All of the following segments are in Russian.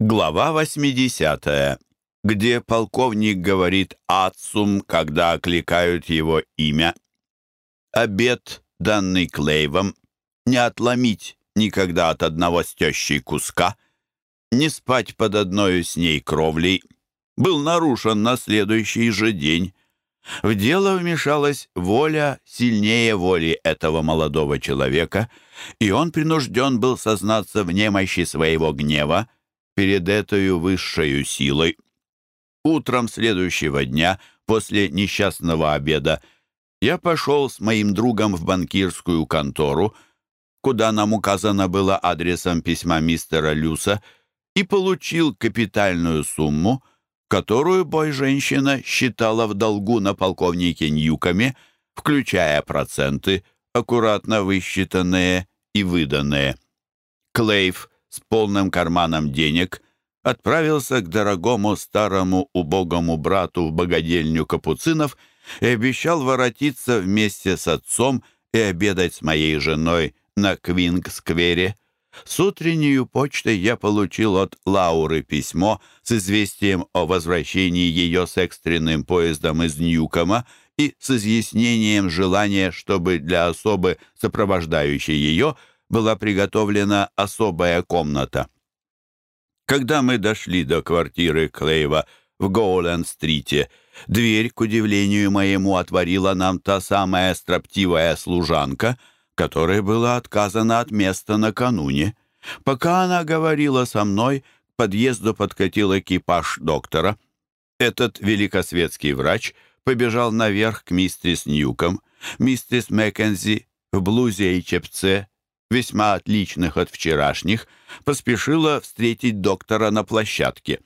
Глава 80, где полковник говорит «Ацум», когда окликают его имя. Обед, данный Клейвом, не отломить никогда от одного с куска, не спать под одной с ней кровлей, был нарушен на следующий же день. В дело вмешалась воля сильнее воли этого молодого человека, и он принужден был сознаться в немощи своего гнева перед этой высшей силой. Утром следующего дня, после несчастного обеда, я пошел с моим другом в банкирскую контору, куда нам указано было адресом письма мистера Люса, и получил капитальную сумму — которую бой-женщина считала в долгу на полковнике Ньюками, включая проценты, аккуратно высчитанные и выданные. Клейв с полным карманом денег отправился к дорогому старому убогому брату в богадельню капуцинов и обещал воротиться вместе с отцом и обедать с моей женой на Квинг-сквере. С утренней почтой я получил от Лауры письмо с известием о возвращении ее с экстренным поездом из Ньюкома и с изъяснением желания, чтобы для особы, сопровождающей ее, была приготовлена особая комната. Когда мы дошли до квартиры Клейва в Гоуленд-стрите, дверь, к удивлению моему, отворила нам та самая строптивая служанка — которой было отказано от места накануне. Пока она говорила со мной, к подъезду подкатил экипаж доктора. Этот великосветский врач побежал наверх к мистерис Ньюком. Мистерис Маккензи в блузе и чепце, весьма отличных от вчерашних, поспешила встретить доктора на площадке.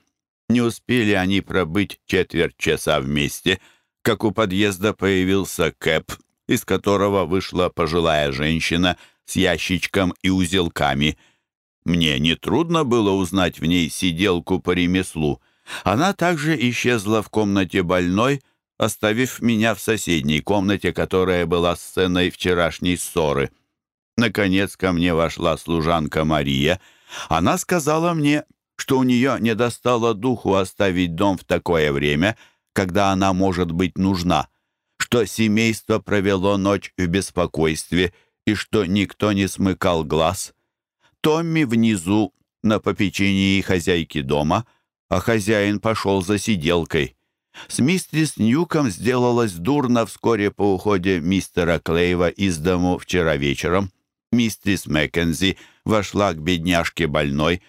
Не успели они пробыть четверть часа вместе, как у подъезда появился Кэп из которого вышла пожилая женщина с ящичком и узелками. Мне нетрудно было узнать в ней сиделку по ремеслу. Она также исчезла в комнате больной, оставив меня в соседней комнате, которая была сценой вчерашней ссоры. Наконец ко мне вошла служанка Мария. Она сказала мне, что у нее не достало духу оставить дом в такое время, когда она может быть нужна что семейство провело ночь в беспокойстве и что никто не смыкал глаз. Томми внизу, на попечении хозяйки дома, а хозяин пошел за сиделкой. С мистерис Ньюком сделалось дурно вскоре по уходе мистера Клейва из дому вчера вечером. Мистерис Маккензи вошла к бедняжке больной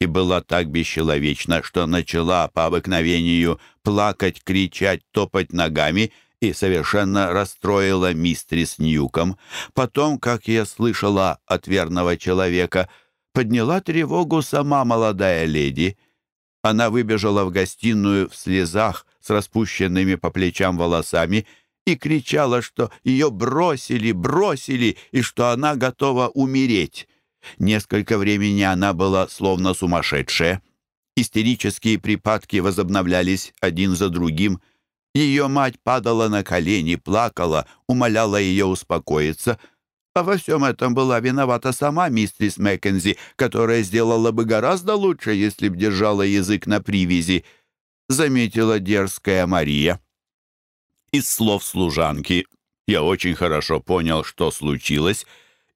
и была так бесчеловечна, что начала по обыкновению плакать, кричать, топать ногами и совершенно расстроила мистрис Ньюком. Потом, как я слышала от верного человека, подняла тревогу сама молодая леди. Она выбежала в гостиную в слезах с распущенными по плечам волосами и кричала, что ее бросили, бросили, и что она готова умереть. Несколько времени она была словно сумасшедшая. Истерические припадки возобновлялись один за другим — ее мать падала на колени, плакала, умоляла ее успокоиться. А во всем этом была виновата сама мистрис Маккензи, которая сделала бы гораздо лучше, если б держала язык на привязи, заметила дерзкая Мария. Из слов служанки я очень хорошо понял, что случилось,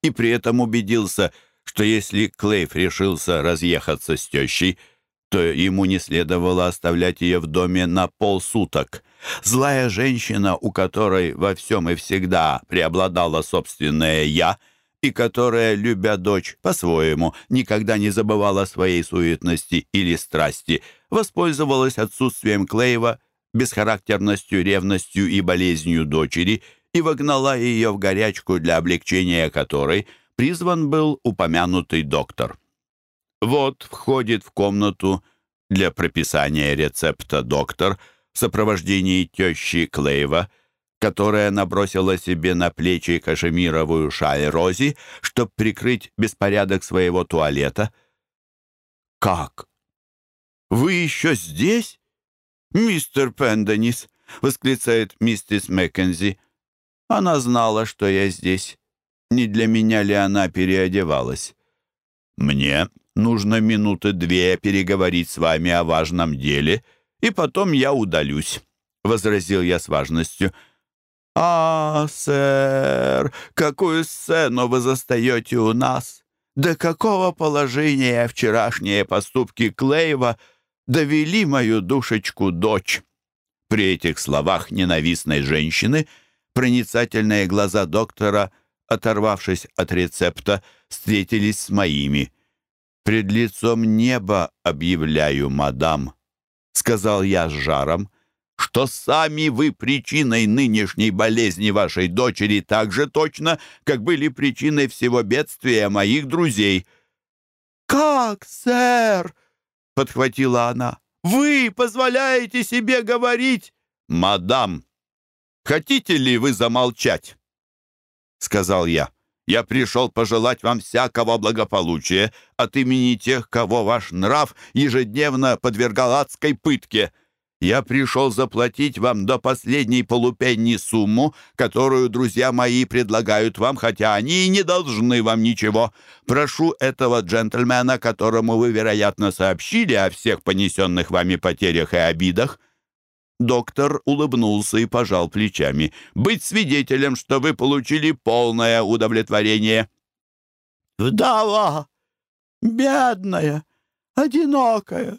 и при этом убедился, что если Клейф решился разъехаться с тещей, то ему не следовало оставлять ее в доме на полсуток. Злая женщина, у которой во всем и всегда преобладало собственное «я», и которая, любя дочь по-своему, никогда не забывала своей суетности или страсти, воспользовалась отсутствием Клейва, бесхарактерностью, ревностью и болезнью дочери и вогнала ее в горячку, для облегчения которой призван был упомянутый доктор. Вот входит в комнату для прописания рецепта доктор в сопровождении тещи Клейва, которая набросила себе на плечи кашемировую шаль Рози, чтобы прикрыть беспорядок своего туалета. «Как? Вы еще здесь, мистер Пенденис?» — восклицает миссис Маккензи. Она знала, что я здесь. Не для меня ли она переодевалась? Мне нужно минуты две переговорить с вами о важном деле, и потом я удалюсь», — возразил я с важностью. «А, сэр, какую сцену вы застаете у нас? До какого положения вчерашние поступки Клейва довели мою душечку-дочь?» При этих словах ненавистной женщины проницательные глаза доктора, оторвавшись от рецепта, встретились с моими. «Пред лицом неба объявляю, мадам», — сказал я с жаром, что сами вы причиной нынешней болезни вашей дочери так же точно, как были причиной всего бедствия моих друзей». «Как, сэр?» — подхватила она. «Вы позволяете себе говорить?» «Мадам, хотите ли вы замолчать?» — сказал я. «Я пришел пожелать вам всякого благополучия от имени тех, кого ваш нрав ежедневно подвергал адской пытке». Я пришел заплатить вам до последней полупенни сумму, которую друзья мои предлагают вам, хотя они и не должны вам ничего. Прошу этого джентльмена, которому вы, вероятно, сообщили о всех понесенных вами потерях и обидах». Доктор улыбнулся и пожал плечами. «Быть свидетелем, что вы получили полное удовлетворение». «Вдова! Бедная! Одинокая!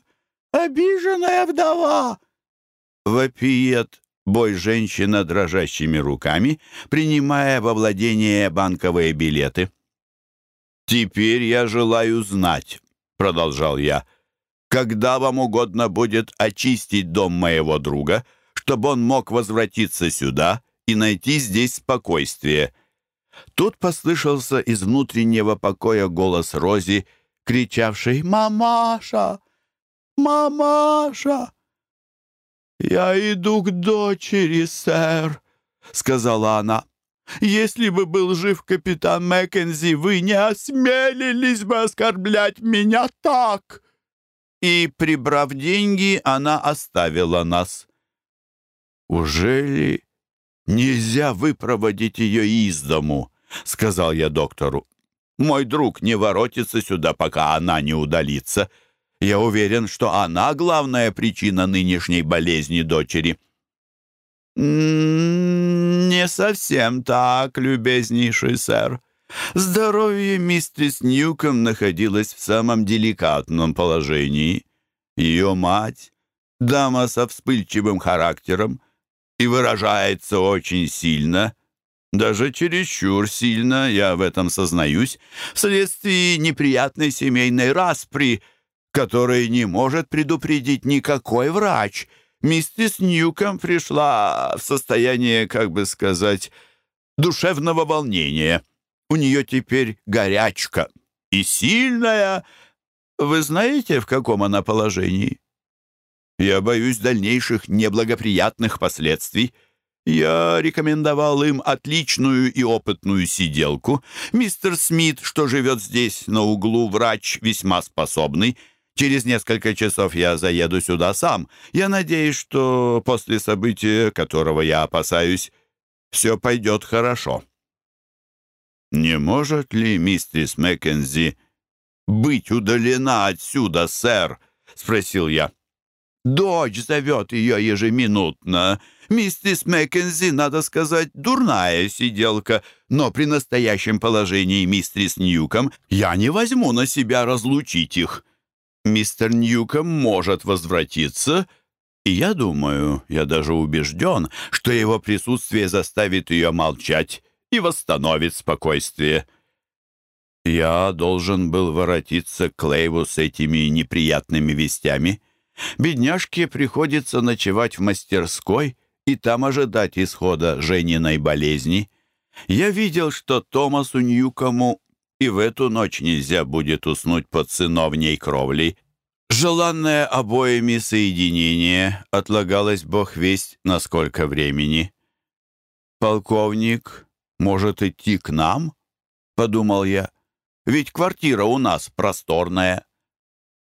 Обиженная вдова!» Вопиет бой женщина дрожащими руками, принимая во владение банковые билеты. «Теперь я желаю знать», — продолжал я, «когда вам угодно будет очистить дом моего друга, чтобы он мог возвратиться сюда и найти здесь спокойствие». Тут послышался из внутреннего покоя голос Рози, кричавший «Мамаша! Мамаша!» «Я иду к дочери, сэр», — сказала она. «Если бы был жив капитан Маккензи, вы не осмелились бы оскорблять меня так!» И, прибрав деньги, она оставила нас. «Ужели нельзя выпроводить ее из дому?» — сказал я доктору. «Мой друг не воротится сюда, пока она не удалится». Я уверен, что она главная причина нынешней болезни дочери». «Не совсем так, любезнейший сэр. Здоровье мистерс Ньюком находилось в самом деликатном положении. Ее мать, дама со вспыльчивым характером, и выражается очень сильно, даже чересчур сильно, я в этом сознаюсь, вследствие неприятной семейной распри — который не может предупредить никакой врач. Миссис Ньюком пришла в состояние, как бы сказать, душевного волнения. У нее теперь горячка и сильная. Вы знаете, в каком она положении? Я боюсь дальнейших неблагоприятных последствий. Я рекомендовал им отличную и опытную сиделку. Мистер Смит, что живет здесь на углу, врач весьма способный, Через несколько часов я заеду сюда сам. Я надеюсь, что после события, которого я опасаюсь, все пойдет хорошо». «Не может ли мистерис Маккензи быть удалена отсюда, сэр?» — спросил я. «Дочь зовет ее ежеминутно. Миссис Маккензи, надо сказать, дурная сиделка, но при настоящем положении мистерис Ньюком я не возьму на себя разлучить их мистер Ньюком может возвратиться, и я думаю, я даже убежден, что его присутствие заставит ее молчать и восстановит спокойствие. Я должен был воротиться к Лейву с этими неприятными вестями. Бедняжке приходится ночевать в мастерской и там ожидать исхода Жениной болезни. Я видел, что Томасу Ньюкому и в эту ночь нельзя будет уснуть под сыновней кровлей. Желанное обоими соединение отлагалось бог весть на сколько времени. «Полковник может идти к нам?» — подумал я. «Ведь квартира у нас просторная».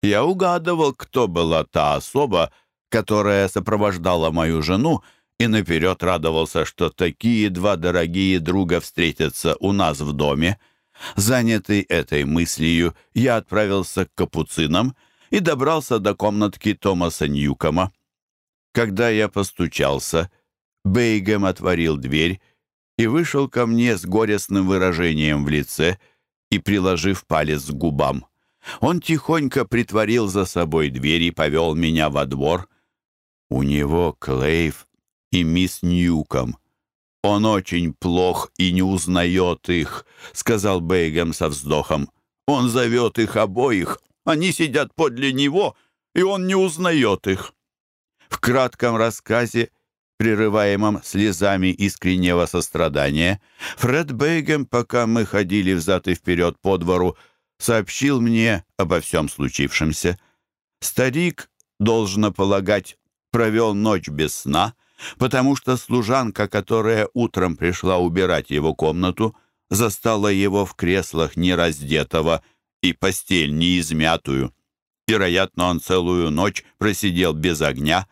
Я угадывал, кто была та особа, которая сопровождала мою жену, и наперед радовался, что такие два дорогие друга встретятся у нас в доме. Занятый этой мыслью, я отправился к капуцинам и добрался до комнатки Томаса Ньюкома. Когда я постучался, Бейгем отворил дверь и вышел ко мне с горестным выражением в лице и приложив палец к губам. Он тихонько притворил за собой дверь и повел меня во двор. У него Клейв и мисс Ньюком. Он очень плох и не узнает их, сказал Бейгем со вздохом. Он зовет их обоих, они сидят подле него, и он не узнает их. В кратком рассказе прерываемом слезами искреннего сострадания, Фред Бейгем, пока мы ходили взад и вперед по двору, сообщил мне обо всем случившемся. Старик, должно полагать, провел ночь без сна, потому что служанка, которая утром пришла убирать его комнату, застала его в креслах нераздетого и постель неизмятую. Вероятно, он целую ночь просидел без огня,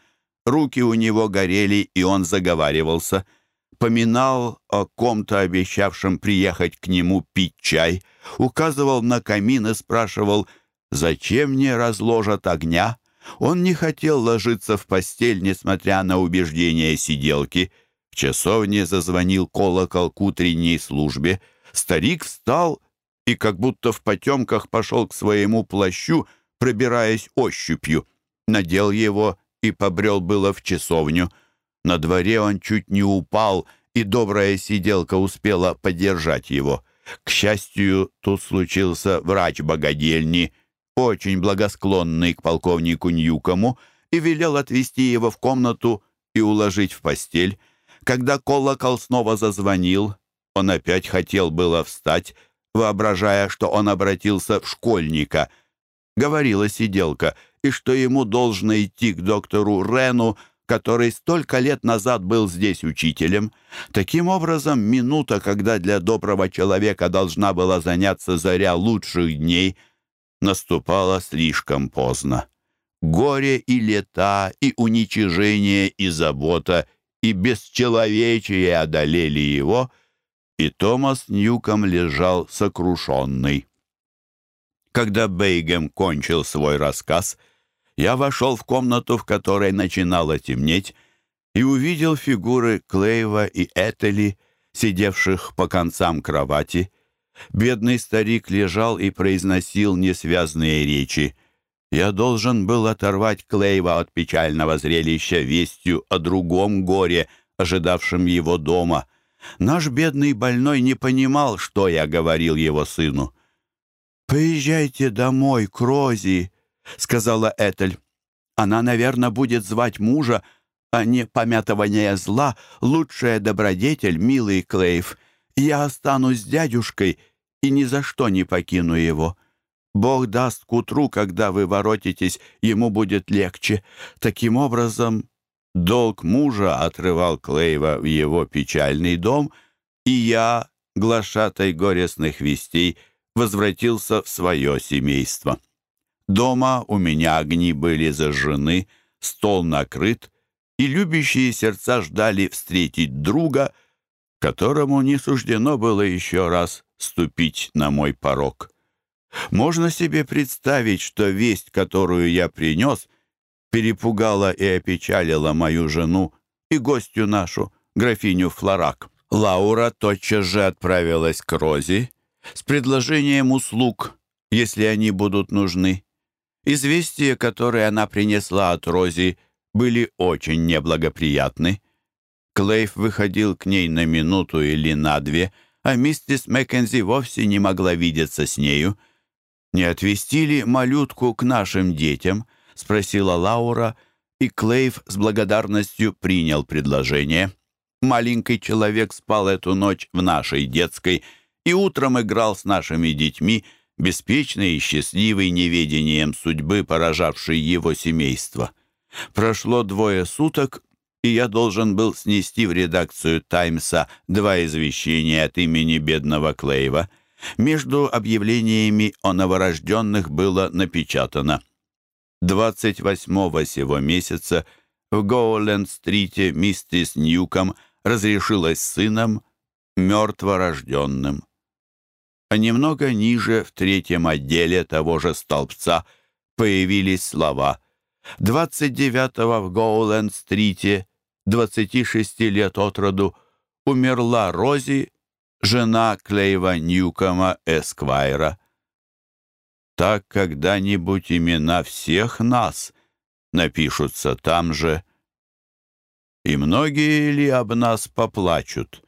Руки у него горели, и он заговаривался. Поминал о ком-то, обещавшем приехать к нему пить чай, указывал на камин и спрашивал, «Зачем мне разложат огня?» Он не хотел ложиться в постель, несмотря на убеждения сиделки. В часовне зазвонил колокол к утренней службе. Старик встал и как будто в потемках пошел к своему плащу, пробираясь ощупью. Надел его и побрел было в часовню. На дворе он чуть не упал, и добрая сиделка успела поддержать его. К счастью, тут случился врач богадельни, очень благосклонный к полковнику Ньюкому, и велел отвезти его в комнату и уложить в постель. Когда колокол снова зазвонил, он опять хотел было встать, воображая, что он обратился в школьника. Говорила сиделка — и что ему должно идти к доктору Рену, который столько лет назад был здесь учителем. Таким образом, минута, когда для доброго человека должна была заняться заря лучших дней, наступала слишком поздно. Горе и лета, и уничижение, и забота, и бесчеловечие одолели его, и Томас Ньюком лежал сокрушенный. Когда Бейгем кончил свой рассказ — я вошел в комнату, в которой начинало темнеть, и увидел фигуры Клейва и Этели, сидевших по концам кровати. Бедный старик лежал и произносил несвязные речи. Я должен был оторвать Клейва от печального зрелища вестью о другом горе, ожидавшем его дома. Наш бедный больной не понимал, что я говорил его сыну. «Поезжайте домой, Крози», — сказала Этель. «Она, наверное, будет звать мужа, а не помятывание зла, лучшая добродетель, милый Клейв. Я останусь с дядюшкой и ни за что не покину его. Бог даст к утру, когда вы воротитесь, ему будет легче. Таким образом, долг мужа отрывал Клейва в его печальный дом, и я, глашатай горестных вестей, возвратился в свое семейство. Дома у меня огни были зажжены, стол накрыт, и любящие сердца ждали встретить друга, которому не суждено было еще раз ступить на мой порог. Можно себе представить, что весть, которую я принес, перепугала и опечалила мою жену и гостью нашу, графиню Флорак. Лаура тотчас же отправилась к Розе с предложением услуг, если они будут нужны. Известия, которые она принесла от Рози, были очень неблагоприятны. Клейф выходил к ней на минуту или на две, а миссис Маккензи вовсе не могла видеться с нею. «Не отвезти ли малютку к нашим детям?» — спросила Лаура, и Клейв с благодарностью принял предложение. Маленький человек спал эту ночь в нашей детской и утром играл с нашими детьми, беспечный и счастливый неведением судьбы, поражавший его семейство. Прошло двое суток, и я должен был снести в редакцию «Таймса» два извещения от имени бедного Клейва. Между объявлениями о новорожденных было напечатано. 28-го сего месяца в Гоуленд-стрите миссис Ньюком разрешилась сыном мертворожденным. а немного ниже, в третьем отделе того же столбца, появились слова «29-го в Гоуленд-стрите, 26 лет от роду, умерла Рози, жена Клейва Ньюкома Эсквайра». Так когда-нибудь имена всех нас напишутся там же. И многие ли об нас поплачут?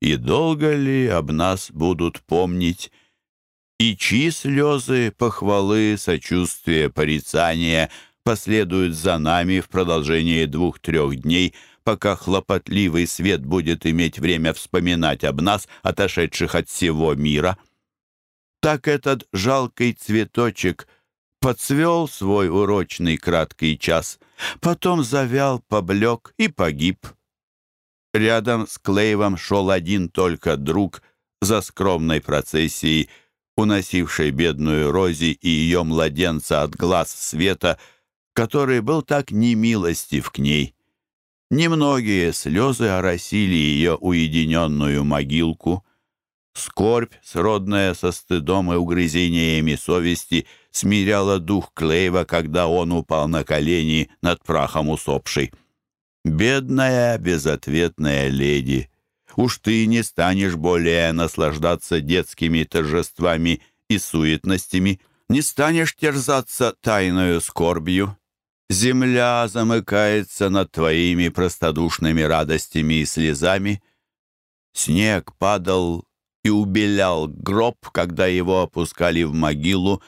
И долго ли об нас будут помнить? И чьи слезы, похвалы, сочувствия, порицания последуют за нами в продолжении двух-трех дней, пока хлопотливый свет будет иметь время вспоминать об нас, отошедших от всего мира? Так этот жалкий цветочек подцвел свой урочный краткий час, потом завял, поблек и погиб — Рядом с Клейвом шел один только друг за скромной процессией, уносившей бедную Рози и ее младенца от глаз света, который был так немилостив к ней. Немногие слезы оросили ее уединенную могилку. Скорбь, сродная со стыдом и угрызениями совести, смиряла дух Клейва, когда он упал на колени над прахом усопшей. «Бедная, безответная леди, уж ты не станешь более наслаждаться детскими торжествами и суетностями, не станешь терзаться тайною скорбью. Земля замыкается над твоими простодушными радостями и слезами. Снег падал и убелял гроб, когда его опускали в могилу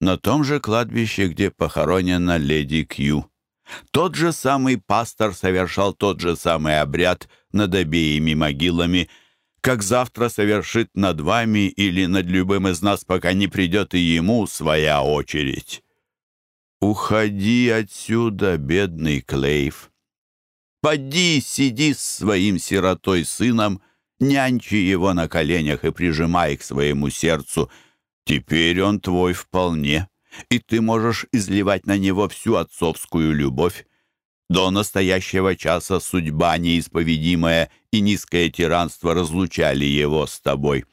на том же кладбище, где похоронена леди Кью. Тот же самый пастор совершал тот же самый обряд над обеими могилами, как завтра совершит над вами или над любым из нас, пока не придет и ему своя очередь. Уходи отсюда, бедный Клейв. Поди, сиди с своим сиротой сыном, нянчи его на коленях и прижимай к своему сердцу. Теперь он твой вполне и ты можешь изливать на него всю отцовскую любовь. До настоящего часа судьба неисповедимая и низкое тиранство разлучали его с тобой.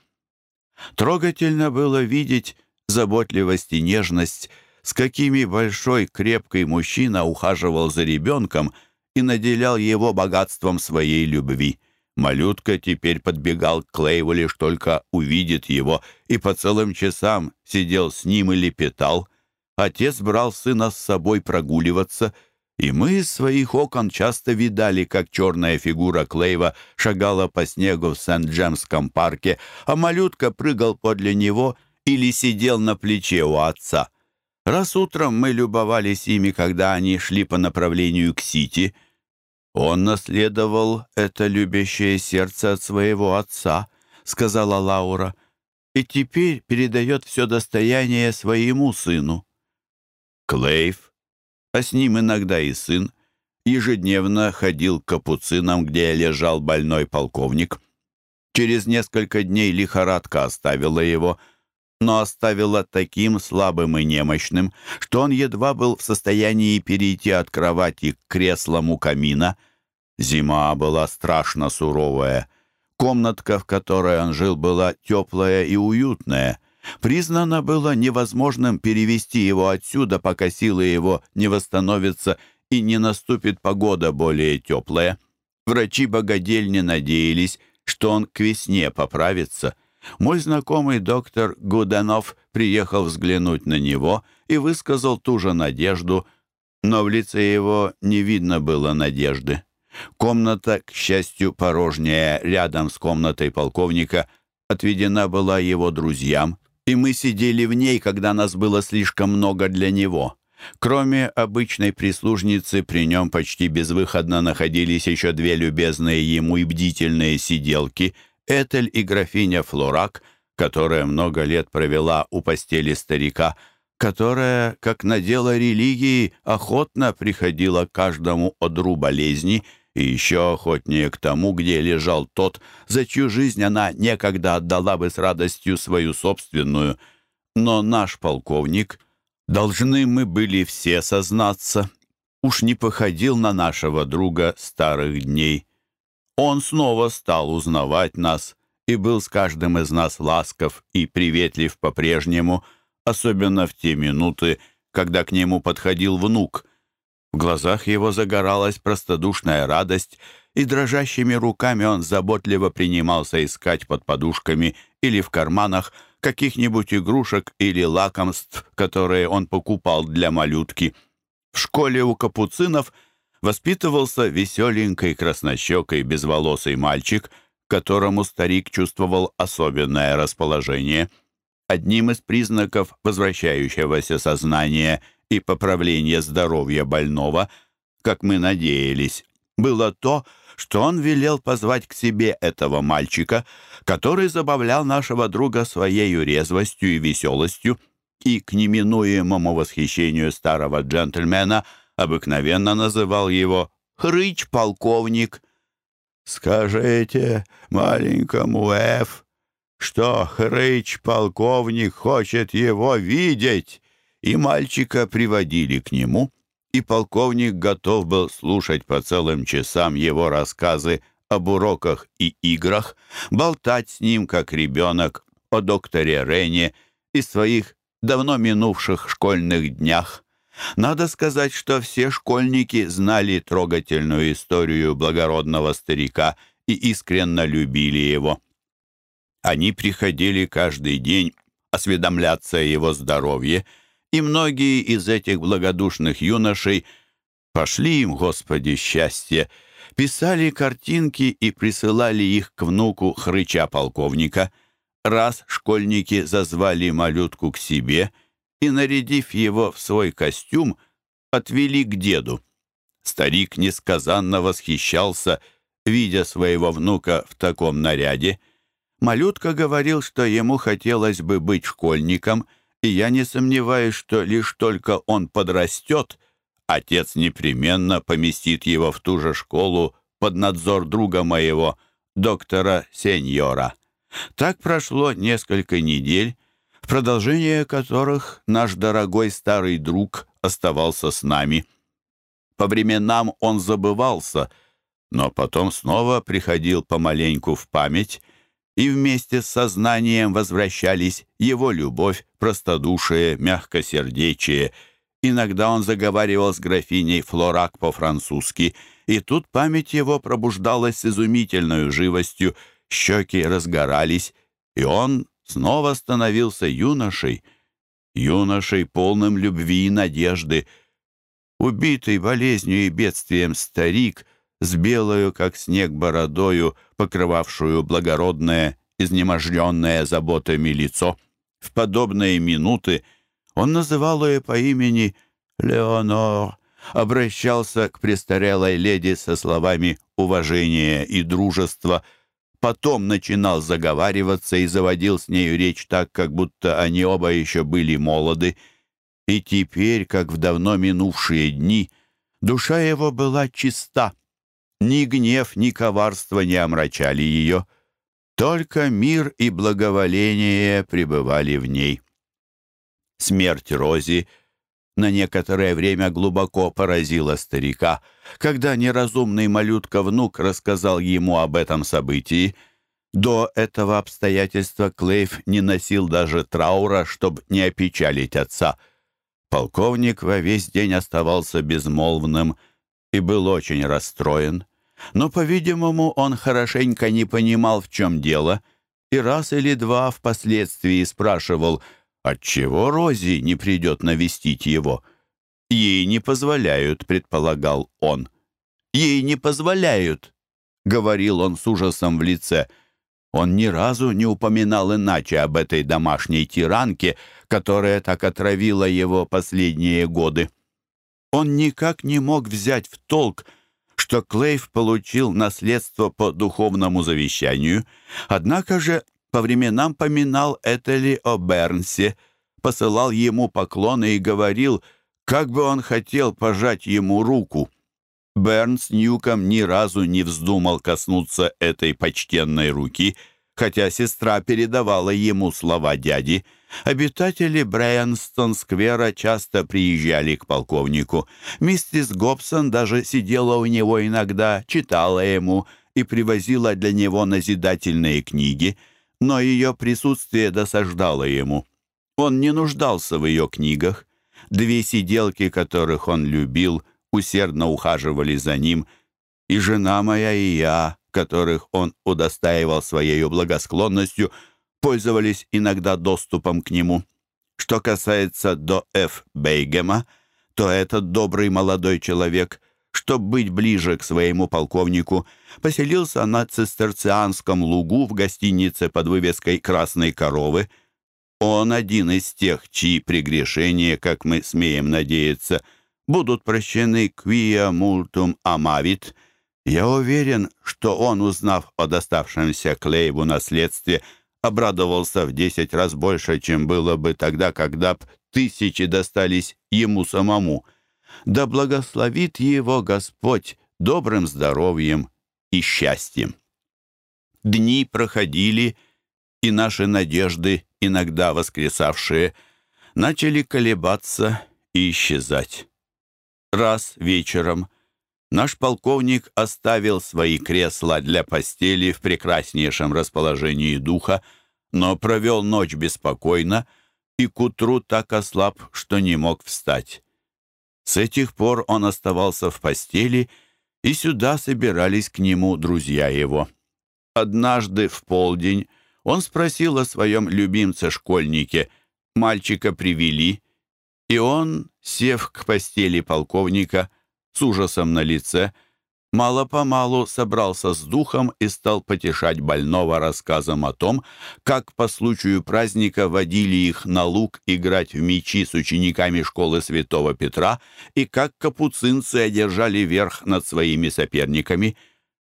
Трогательно было видеть заботливость и нежность, с какими большой крепкий мужчина ухаживал за ребенком и наделял его богатством своей любви. Малютка теперь подбегал к Клейву лишь только увидит его, и по целым часам сидел с ним и лепетал. Отец брал сына с собой прогуливаться, и мы из своих окон часто видали, как черная фигура Клейва шагала по снегу в Сент-Джемском парке, а малютка прыгал подле него или сидел на плече у отца. Раз утром мы любовались ими, когда они шли по направлению к Сити — «Он наследовал это любящее сердце от своего отца», — сказала Лаура, «и теперь передает все достояние своему сыну». Клейв, а с ним иногда и сын, ежедневно ходил к капуцинам, где лежал больной полковник. Через несколько дней лихорадка оставила его, но оставила таким слабым и немощным, что он едва был в состоянии перейти от кровати к креслам у камина — Зима была страшно суровая. Комнатка, в которой он жил, была теплая и уютная. Признано было невозможным перевести его отсюда, пока силы его не восстановятся и не наступит погода более теплая. Врачи-богадельни надеялись, что он к весне поправится. Мой знакомый доктор Гуденов приехал взглянуть на него и высказал ту же надежду, но в лице его не видно было надежды. Комната, к счастью, порожняя, рядом с комнатой полковника, отведена была его друзьям, и мы сидели в ней, когда нас было слишком много для него. Кроме обычной прислужницы, при нем почти безвыходно находились еще две любезные ему и бдительные сиделки, Этель и графиня Флорак, которая много лет провела у постели старика, которая, как на дело религии, охотно приходила к каждому одру болезни и еще охотнее к тому, где лежал тот, за чью жизнь она некогда отдала бы с радостью свою собственную. Но наш полковник, должны мы были все сознаться, уж не походил на нашего друга старых дней. Он снова стал узнавать нас и был с каждым из нас ласков и приветлив по-прежнему, особенно в те минуты, когда к нему подходил внук. В глазах его загоралась простодушная радость, и дрожащими руками он заботливо принимался искать под подушками или в карманах каких-нибудь игрушек или лакомств, которые он покупал для малютки. В школе у капуцинов воспитывался веселенький краснощекой безволосый мальчик, которому старик чувствовал особенное расположение. Одним из признаков возвращающегося сознания и поправления здоровья больного, как мы надеялись, было то, что он велел позвать к себе этого мальчика, который забавлял нашего друга своей резвостью и веселостью, и к неминуемому восхищению старого джентльмена обыкновенно называл его «хрыч-полковник». «Скажите маленькому Эф, что хрыч-полковник хочет его видеть», и мальчика приводили к нему — и полковник готов был слушать по целым часам его рассказы об уроках и играх, болтать с ним, как ребенок, о докторе Рене и своих давно минувших школьных днях. Надо сказать, что все школьники знали трогательную историю благородного старика и искренне любили его. Они приходили каждый день осведомляться о его здоровье, и многие из этих благодушных юношей пошли им, Господи, счастье, писали картинки и присылали их к внуку хрыча полковника. Раз школьники зазвали малютку к себе и, нарядив его в свой костюм, отвели к деду. Старик несказанно восхищался, видя своего внука в таком наряде. Малютка говорил, что ему хотелось бы быть школьником — и я не сомневаюсь, что лишь только он подрастет, отец непременно поместит его в ту же школу под надзор друга моего, доктора Сеньора. Так прошло несколько недель, продолжение которых наш дорогой старый друг оставался с нами. По временам он забывался, но потом снова приходил помаленьку в память — и вместе с сознанием возвращались его любовь, простодушие, мягкосердечие. Иногда он заговаривал с графиней Флорак по-французски, и тут память его пробуждалась с изумительной живостью, щеки разгорались, и он снова становился юношей, юношей, полным любви и надежды. Убитый болезнью и бедствием старик — с белою, как снег, бородою, покрывавшую благородное, изнеможденное заботами лицо. В подобные минуты он называл ее по имени Леонор, обращался к престарелой леди со словами уважения и дружества, потом начинал заговариваться и заводил с нею речь так, как будто они оба еще были молоды. И теперь, как в давно минувшие дни, душа его была чиста, ни гнев, ни коварство не омрачали ее. Только мир и благоволение пребывали в ней. Смерть Рози на некоторое время глубоко поразила старика, когда неразумный малютка-внук рассказал ему об этом событии. До этого обстоятельства Клейв не носил даже траура, чтобы не опечалить отца. Полковник во весь день оставался безмолвным, и был очень расстроен. Но, по-видимому, он хорошенько не понимал, в чем дело, и раз или два впоследствии спрашивал, отчего Рози не придет навестить его. «Ей не позволяют», — предполагал он. «Ей не позволяют», — говорил он с ужасом в лице. Он ни разу не упоминал иначе об этой домашней тиранке, которая так отравила его последние годы. Он никак не мог взять в толк, что Клейв получил наследство по духовному завещанию, однако же по временам поминал Этели о Бернсе, посылал ему поклоны и говорил, как бы он хотел пожать ему руку. Бернс Ньюком ни разу не вздумал коснуться этой почтенной руки — хотя сестра передавала ему слова дяди. Обитатели Брайанстон-сквера часто приезжали к полковнику. Миссис Гобсон даже сидела у него иногда, читала ему и привозила для него назидательные книги, но ее присутствие досаждало ему. Он не нуждался в ее книгах. Две сиделки, которых он любил, усердно ухаживали за ним, и жена моя и я, которых он удостаивал своей благосклонностью, пользовались иногда доступом к нему. Что касается до Ф. Бейгема, то этот добрый молодой человек, чтобы быть ближе к своему полковнику, поселился на цистерцианском лугу в гостинице под вывеской «Красной коровы». Он один из тех, чьи прегрешения, как мы смеем надеяться, будут прощены «quia multum amavit», я уверен, что он, узнав о доставшемся Клейву наследстве, обрадовался в десять раз больше, чем было бы тогда, когда б тысячи достались ему самому. Да благословит его Господь добрым здоровьем и счастьем. Дни проходили, и наши надежды, иногда воскресавшие, начали колебаться и исчезать. Раз вечером — Наш полковник оставил свои кресла для постели в прекраснейшем расположении духа, но провел ночь беспокойно и к утру так ослаб, что не мог встать. С этих пор он оставался в постели, и сюда собирались к нему друзья его. Однажды в полдень он спросил о своем любимце-школьнике. Мальчика привели, и он, сев к постели полковника, с ужасом на лице, мало-помалу собрался с духом и стал потешать больного рассказом о том, как по случаю праздника водили их на луг играть в мячи с учениками школы Святого Петра и как капуцинцы одержали верх над своими соперниками.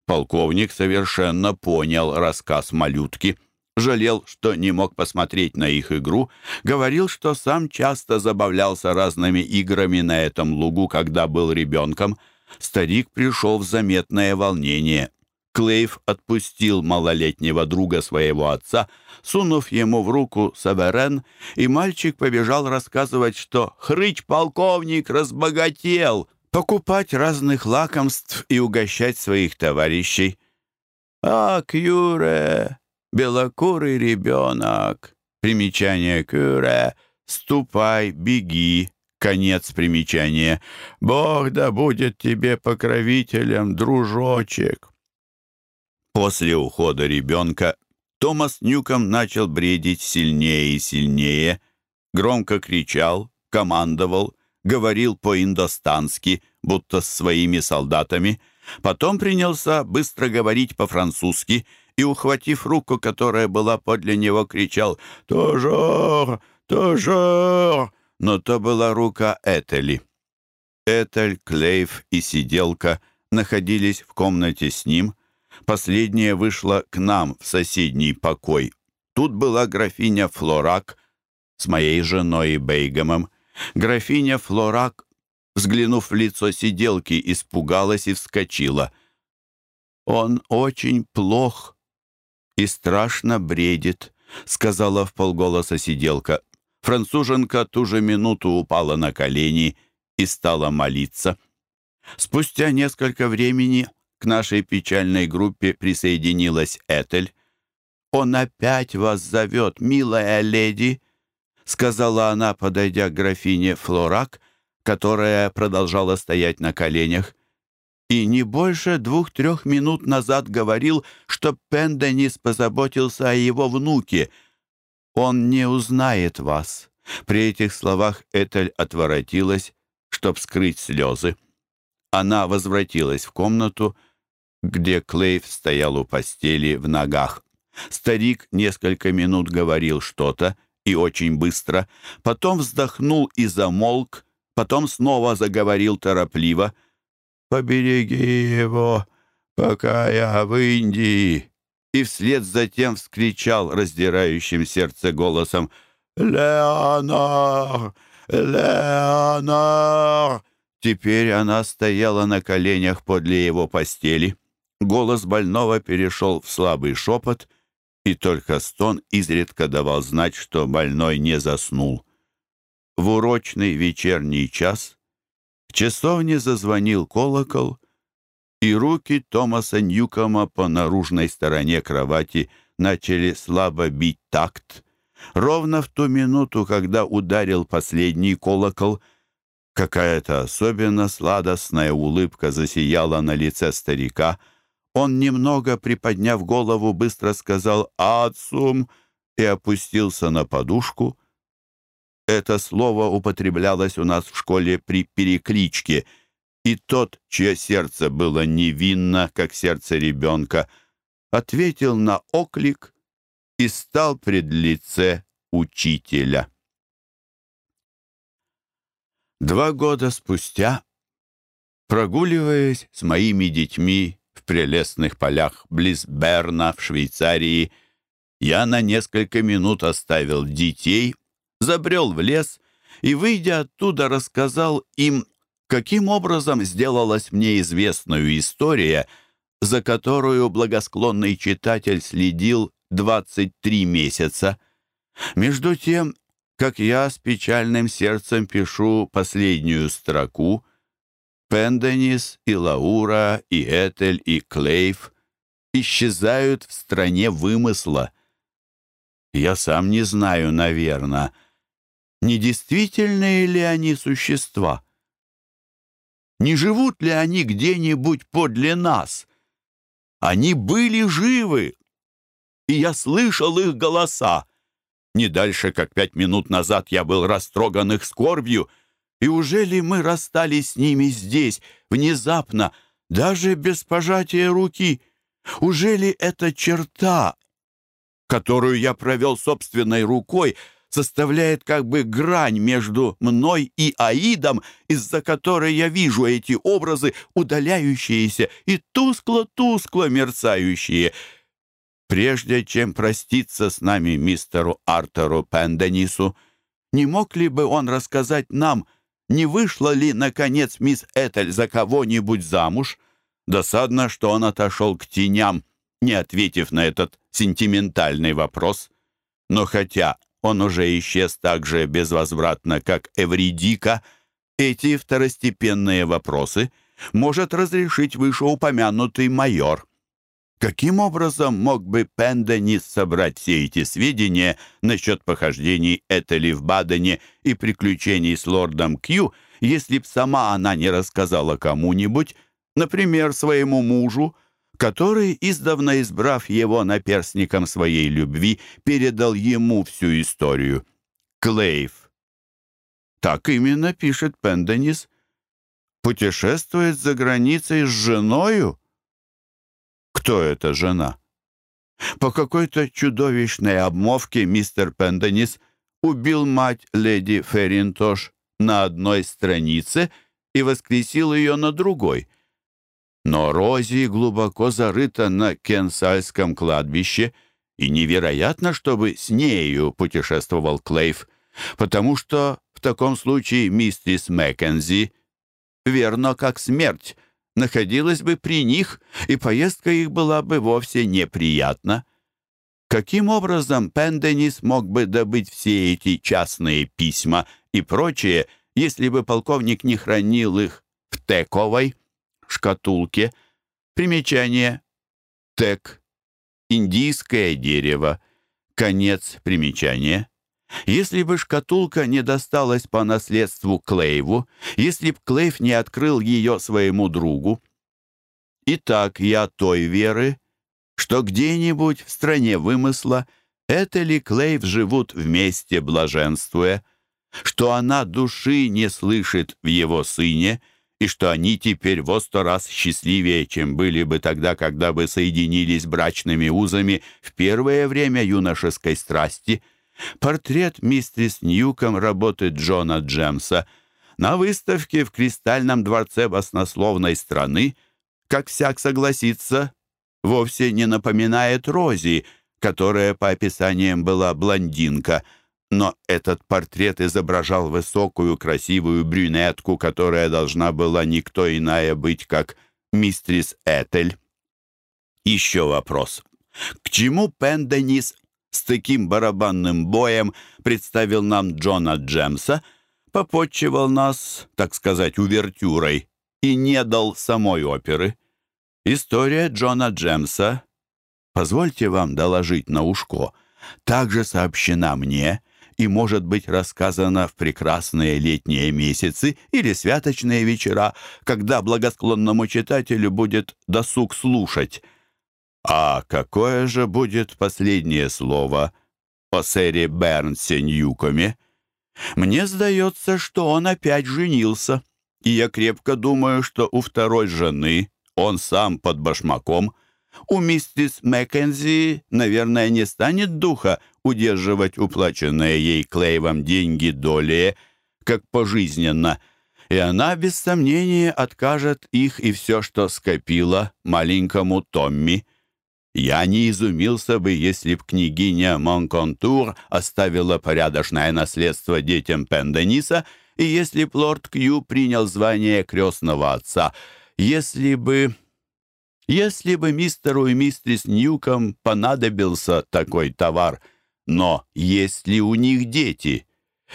Полковник совершенно понял рассказ малютки — жалел, что не мог посмотреть на их игру, говорил, что сам часто забавлялся разными играми на этом лугу, когда был ребенком. Старик пришел в заметное волнение. Клейв отпустил малолетнего друга своего отца, сунув ему в руку саверен, и мальчик побежал рассказывать, что хрыч-полковник разбогател, покупать разных лакомств и угощать своих товарищей. «Ак, Юре, белокурый ребенок. Примечание Кюре. Ступай, беги. Конец примечания. Бог да будет тебе покровителем, дружочек. После ухода ребенка Томас Ньюком начал бредить сильнее и сильнее, громко кричал, командовал, говорил по-индостански, будто с своими солдатами, потом принялся быстро говорить по-французски — и, ухватив руку, которая была подле него, кричал «Тожор! Тожор!» Но то была рука Этели. Этель, Клейв и сиделка находились в комнате с ним. Последняя вышла к нам в соседний покой. Тут была графиня Флорак с моей женой Бейгомом. Графиня Флорак, взглянув в лицо сиделки, испугалась и вскочила. «Он очень плох», и страшно бредит», — сказала в полголоса сиделка. Француженка ту же минуту упала на колени и стала молиться. Спустя несколько времени к нашей печальной группе присоединилась Этель. «Он опять вас зовет, милая леди», — сказала она, подойдя к графине Флорак, которая продолжала стоять на коленях и не больше двух-трех минут назад говорил, что Пенденис позаботился о его внуке. Он не узнает вас». При этих словах Этель отворотилась, чтоб скрыть слезы. Она возвратилась в комнату, где Клейв стоял у постели в ногах. Старик несколько минут говорил что-то, и очень быстро, потом вздохнул и замолк, потом снова заговорил торопливо — побереги его, пока я в Индии!» И вслед затем вскричал раздирающим сердце голосом «Леонор! Леонор!» Теперь она стояла на коленях подле его постели. Голос больного перешел в слабый шепот, и только стон изредка давал знать, что больной не заснул. В урочный вечерний час в часовне зазвонил колокол, и руки Томаса Ньюкома по наружной стороне кровати начали слабо бить такт. Ровно в ту минуту, когда ударил последний колокол, какая-то особенно сладостная улыбка засияла на лице старика. Он, немного приподняв голову, быстро сказал «Ацум!» и опустился на подушку. Это слово употреблялось у нас в школе при перекличке — и тот, чье сердце было невинно, как сердце ребенка, ответил на оклик и стал пред лице учителя. Два года спустя, прогуливаясь с моими детьми в прелестных полях близ Берна в Швейцарии, я на несколько минут оставил детей, забрел в лес и, выйдя оттуда, рассказал им каким образом сделалась мне известную история, за которую благосклонный читатель следил 23 месяца. Между тем, как я с печальным сердцем пишу последнюю строку, Пенденис и Лаура, и Этель, и Клейв исчезают в стране вымысла. Я сам не знаю, наверное, не действительные ли они существа — не живут ли они где-нибудь подле нас? Они были живы, и я слышал их голоса. Не дальше, как пять минут назад я был растроган их скорбью, и уже ли мы расстались с ними здесь, внезапно, даже без пожатия руки? Уже ли эта черта, которую я провел собственной рукой, составляет как бы грань между мной и Аидом, из-за которой я вижу эти образы, удаляющиеся и тускло-тускло мерцающие. Прежде чем проститься с нами мистеру Артеру Пенденису, не мог ли бы он рассказать нам, не вышла ли, наконец, мисс Этель за кого-нибудь замуж? Досадно, что он отошел к теням, не ответив на этот сентиментальный вопрос. Но хотя он уже исчез так же безвозвратно, как Эвридика, эти второстепенные вопросы может разрешить вышеупомянутый майор. Каким образом мог бы Пенденис собрать все эти сведения насчет похождений Этели в Бадене и приключений с лордом Кью, если б сама она не рассказала кому-нибудь, например, своему мужу, который, издавна избрав его наперсником своей любви, передал ему всю историю. Клейв. Так именно пишет Пенденис. Путешествует за границей с женою? Кто эта жена? По какой-то чудовищной обмовке мистер Пенденис убил мать леди Ферринтош на одной странице и воскресил ее на другой — но Рози глубоко зарыта на Кенсальском кладбище, и невероятно, чтобы с нею путешествовал Клейв, потому что в таком случае мистерис Маккензи, верно как смерть, находилась бы при них, и поездка их была бы вовсе неприятна. Каким образом Пенденис мог бы добыть все эти частные письма и прочее, если бы полковник не хранил их в Тековой? Шкатулке. Примечание. Тек. Индийское дерево. Конец примечания. Если бы шкатулка не досталась по наследству Клейву, если б Клейв не открыл ее своему другу. Итак, я той веры, что где-нибудь в стране вымысла Этель и Клейв живут вместе, блаженствуя, что она души не слышит в его сыне — и что они теперь во сто раз счастливее, чем были бы тогда, когда бы соединились брачными узами в первое время юношеской страсти. Портрет мистерис Ньюком работы Джона Джемса на выставке в Кристальном дворце баснословной страны, как всяк согласится, вовсе не напоминает Рози, которая по описаниям была блондинка — но этот портрет изображал высокую, красивую брюнетку, которая должна была никто иная быть, как мистрис Этель. Еще вопрос. К чему Пенденис с таким барабанным боем представил нам Джона Джемса, попотчевал нас, так сказать, увертюрой и не дал самой оперы? История Джона Джемса, позвольте вам доложить на ушко, также сообщена мне и может быть рассказана в прекрасные летние месяцы или святочные вечера, когда благосклонному читателю будет досуг слушать. А какое же будет последнее слово о сэре Бернсе Ньюкоме? Мне сдается, что он опять женился, и я крепко думаю, что у второй жены он сам под башмаком. У миссис Маккензи, наверное, не станет духа удерживать уплаченные ей Клейвом деньги доли, как пожизненно, и она, без сомнения, откажет их и все, что скопила маленькому Томми. Я не изумился бы, если б княгиня Монконтур оставила порядочное наследство детям Пендениса, и если б лорд Кью принял звание крестного отца, если бы... Если бы мистеру и мистерис Ньюком понадобился такой товар, но есть ли у них дети?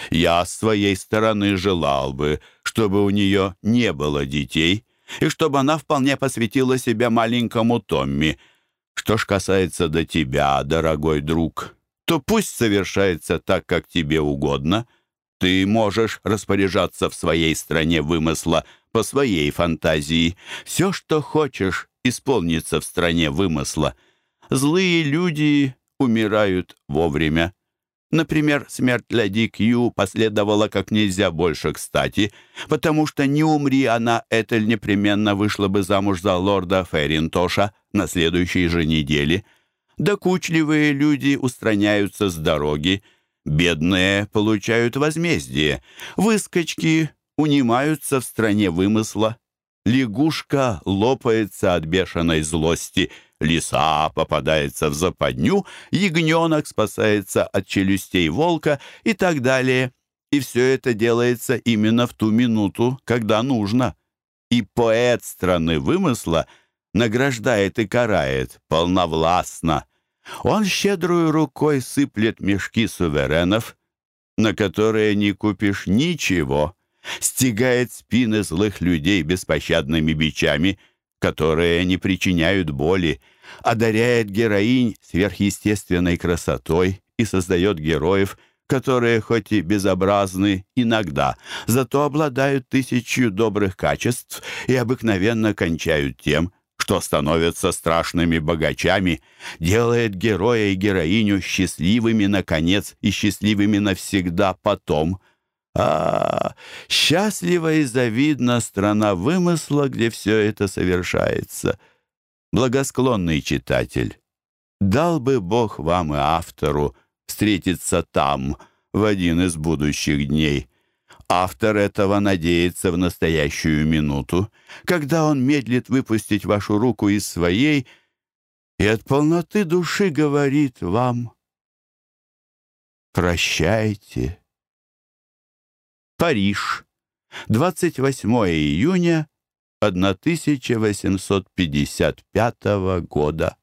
Я с своей стороны желал бы, чтобы у нее не было детей, и чтобы она вполне посвятила себя маленькому Томми — что ж касается до тебя, дорогой друг, то пусть совершается так, как тебе угодно. Ты можешь распоряжаться в своей стране вымысла по своей фантазии. Все, что хочешь, исполнится в стране вымысла. Злые люди умирают вовремя. Например, смерть леди Кью последовала как нельзя больше кстати, потому что не умри она, Этель непременно вышла бы замуж за лорда Ферринтоша на следующей же неделе. Докучливые люди устраняются с дороги, бедные получают возмездие, выскочки унимаются в стране вымысла, лягушка лопается от бешеной злости — лиса попадается в западню, ягненок спасается от челюстей волка и так далее. И все это делается именно в ту минуту, когда нужно. И поэт страны вымысла награждает и карает полновластно. Он щедрую рукой сыплет мешки суверенов, на которые не купишь ничего, стигает спины злых людей беспощадными бичами, которые не причиняют боли, одаряет героинь сверхъестественной красотой и создает героев, которые хоть и безобразны иногда, зато обладают тысячью добрых качеств и обыкновенно кончают тем, что становятся страшными богачами, делает героя и героиню счастливыми, наконец, и счастливыми навсегда потом. А, счастлива и завидна страна вымысла, где все это совершается — благосклонный читатель, дал бы Бог вам и автору встретиться там в один из будущих дней. Автор этого надеется в настоящую минуту, когда он медлит выпустить вашу руку из своей и от полноты души говорит вам «Прощайте». Париж, 28 июня 1855 года.